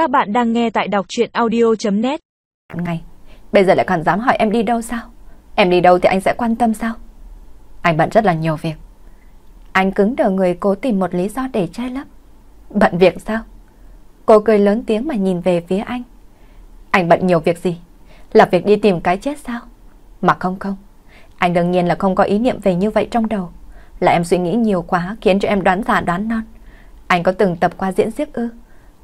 Các bạn đang nghe tại đọc chuyện audio.net Ngày, bây giờ lại còn dám hỏi em đi đâu sao? Em đi đâu thì anh sẽ quan tâm sao? Anh bận rất là nhiều việc. Anh cứng đờ người cố tìm một lý do để che lấp. Bận việc sao? Cô cười lớn tiếng mà nhìn về phía anh. Anh bận nhiều việc gì? Là việc đi tìm cái chết sao? Mà không không. Anh đương nhiên là không có ý niệm về như vậy trong đầu. Là em suy nghĩ nhiều quá khiến cho em đoán giả đoán non. Anh có từng tập qua diễn siếc ư?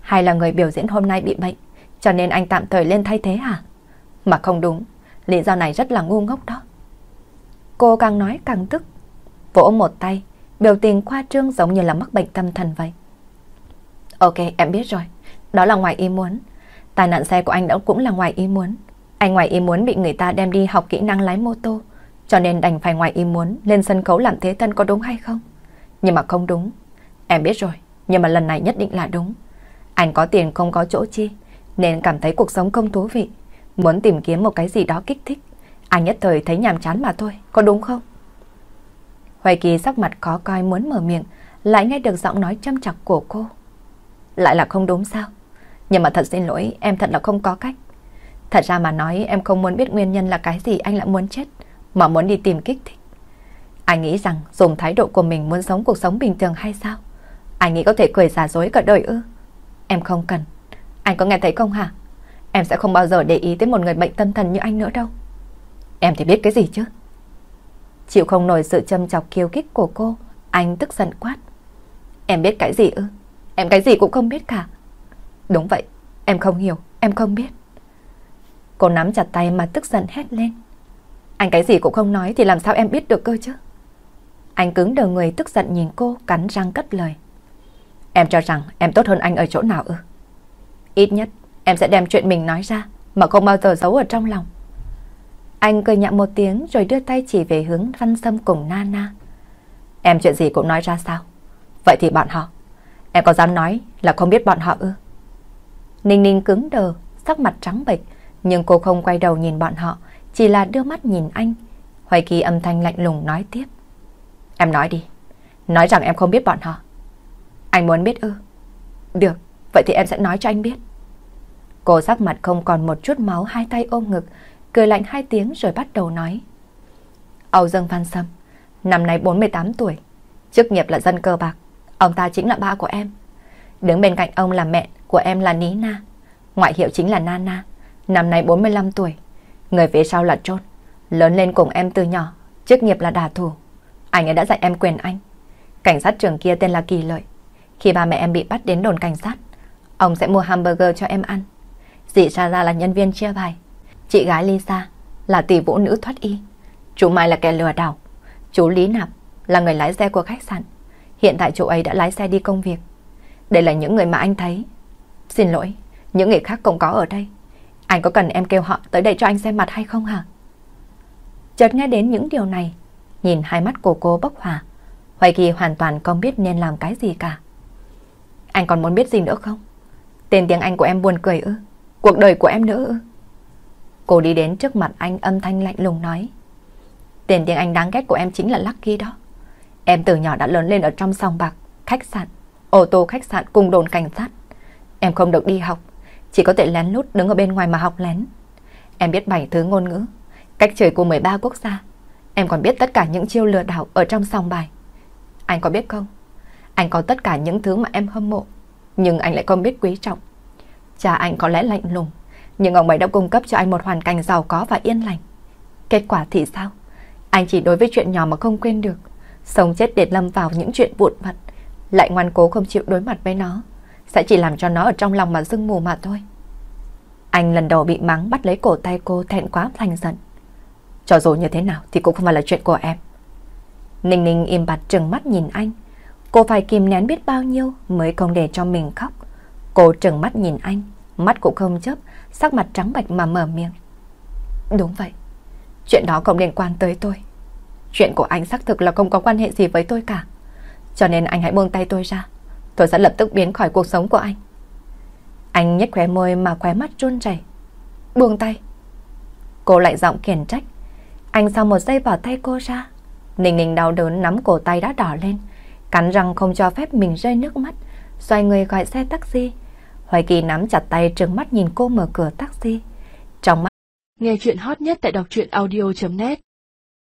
Hay là người biểu diễn hôm nay bị bệnh, cho nên anh tạm thời lên thay thế hả? Mà không đúng, lý do này rất là ngu ngốc đó. Cô càng nói càng tức, vỗ một tay, biểu tình khoa trương giống như là mắc bệnh tâm thần vậy. Ok, em biết rồi, đó là ngoài ý muốn. Tai nạn xe của anh đã cũng là ngoài ý muốn. Anh ngoài ý muốn bị người ta đem đi học kỹ năng lái mô tô, cho nên đành phải ngoài ý muốn lên sân khấu làm thế thân có đúng hay không? Nhưng mà không đúng. Em biết rồi, nhưng mà lần này nhất định là đúng. Anh có tiền không có chỗ chi, nên cảm thấy cuộc sống không thú vị. Muốn tìm kiếm một cái gì đó kích thích. Anh nhất thời thấy nhàm chán mà thôi, có đúng không? Hoài Kỳ sắc mặt khó coi muốn mở miệng, lại nghe được giọng nói chăm chọc của cô. Lại là không đúng sao? Nhưng mà thật xin lỗi, em thật là không có cách. Thật ra mà nói em không muốn biết nguyên nhân là cái gì anh lại muốn chết, mà muốn đi tìm kích thích. Anh nghĩ rằng dùng thái độ của mình muốn sống cuộc sống bình thường hay sao? Anh nghĩ có thể cười giả dối cả đời ư? Em không cần. Anh có nghe thấy không hả? Em sẽ không bao giờ để ý tới một người bệnh tâm thần như anh nữa đâu. Em thì biết cái gì chứ? Chịu không nổi sự châm chọc kiêu kích của cô, anh tức giận quát. Em biết cái gì ư? Em cái gì cũng không biết cả. Đúng vậy, em không hiểu, em không biết. Cô nắm chặt tay mà tức giận hét lên. Anh cái gì cũng không nói thì làm sao em biết được cơ chứ? Anh cứng đờ người tức giận nhìn cô cắn răng cất lời. Em cho rằng em tốt hơn anh ở chỗ nào ư? Ít nhất em sẽ đem chuyện mình nói ra mà không bao giờ giấu ở trong lòng. Anh cười nhạo một tiếng rồi đưa tay chỉ về hướng Văn Sâm cùng Nana. Em chuyện gì cũng nói ra sao? Vậy thì bọn họ, em có dám nói là không biết bọn họ ư? Ninh Ninh cứng đờ, sắc mặt trắng bệch, nhưng cô không quay đầu nhìn bọn họ, chỉ là đưa mắt nhìn anh. Hoài Kỳ âm thanh lạnh lùng nói tiếp. Em nói đi, nói rằng em không biết bọn họ. Anh muốn biết ư? Được, vậy thì em sẽ nói cho anh biết. Cô sắc mặt không còn một chút máu hai tay ôm ngực, cười lạnh hai tiếng rồi bắt đầu nói. Âu Dương Văn Sâm, năm nay 48 tuổi, chức nghiệp là dân cơ bạc, ông ta chính là ba của em. Đứng bên cạnh ông là mẹ của em là Ní Na, ngoại hiệu chính là Nana, năm nay 45 tuổi, người phía sau là Trôn, lớn lên cùng em từ nhỏ, chức nghiệp là đà thủ. Anh ấy đã dạy em quyền anh. Cảnh sát trưởng kia tên là Kỳ Lợi, khi ba mẹ em bị bắt đến đồn cảnh sát, ông sẽ mua hamburger cho em ăn. Dì Sarah là nhân viên chia bài. Chị gái Lisa là tỷ vũ nữ thoát y. Chú Mai là kẻ lừa đảo. Chú Lý Nạp là người lái xe của khách sạn. Hiện tại chú ấy đã lái xe đi công việc. Đây là những người mà anh thấy. Xin lỗi, những người khác cũng có ở đây. Anh có cần em kêu họ tới đây cho anh xem mặt hay không hả? Chợt nghe đến những điều này, nhìn hai mắt của cô bốc hỏa. Hoài Kỳ hoàn toàn không biết nên làm cái gì cả. Anh còn muốn biết gì nữa không? Tên tiếng Anh của em buồn cười ư? Cuộc đời của em nữa ư? Cô đi đến trước mặt anh âm thanh lạnh lùng nói. Tên tiếng Anh đáng ghét của em chính là Lucky đó. Em từ nhỏ đã lớn lên ở trong sòng bạc, khách sạn, ô tô khách sạn cùng đồn cảnh sát. Em không được đi học, chỉ có thể lén lút đứng ở bên ngoài mà học lén. Em biết bảy thứ ngôn ngữ, cách chơi của 13 quốc gia. Em còn biết tất cả những chiêu lừa đảo ở trong sòng bài. Anh có biết không? Anh có tất cả những thứ mà em hâm mộ, nhưng anh lại không biết quý trọng. Cha anh có lẽ lạnh lùng, nhưng ông ấy đã cung cấp cho anh một hoàn cảnh giàu có và yên lành. Kết quả thì sao? Anh chỉ đối với chuyện nhỏ mà không quên được, sống chết để lâm vào những chuyện vụn vặt, lại ngoan cố không chịu đối mặt với nó, sẽ chỉ làm cho nó ở trong lòng mà dưng mù mà thôi. Anh lần đầu bị mắng bắt lấy cổ tay cô thẹn quá thành giận. Cho dù như thế nào thì cũng không phải là chuyện của em. Ninh Ninh im bặt trừng mắt nhìn anh. Cô phải kìm nén biết bao nhiêu mới không để cho mình khóc. Cô trừng mắt nhìn anh, mắt cũng không chớp, sắc mặt trắng bạch mà mở miệng. Đúng vậy, chuyện đó không liên quan tới tôi. Chuyện của anh xác thực là không có quan hệ gì với tôi cả. Cho nên anh hãy buông tay tôi ra. Tôi sẽ lập tức biến khỏi cuộc sống của anh. Anh nhếch khóe môi mà khóe mắt run rẩy. Buông tay. Cô lại giọng khiển trách. Anh sau một giây bỏ tay cô ra. Ninh ninh đau đớn nắm cổ tay đã đỏ lên. Cắn răng không cho phép mình rơi nước mắt. Xoay người gọi xe taxi. Hoài Kỳ nắm chặt tay, trừng mắt nhìn cô mở cửa taxi. Trong mắt Nghe chuyện hot nhất tại đọc truyện audio.net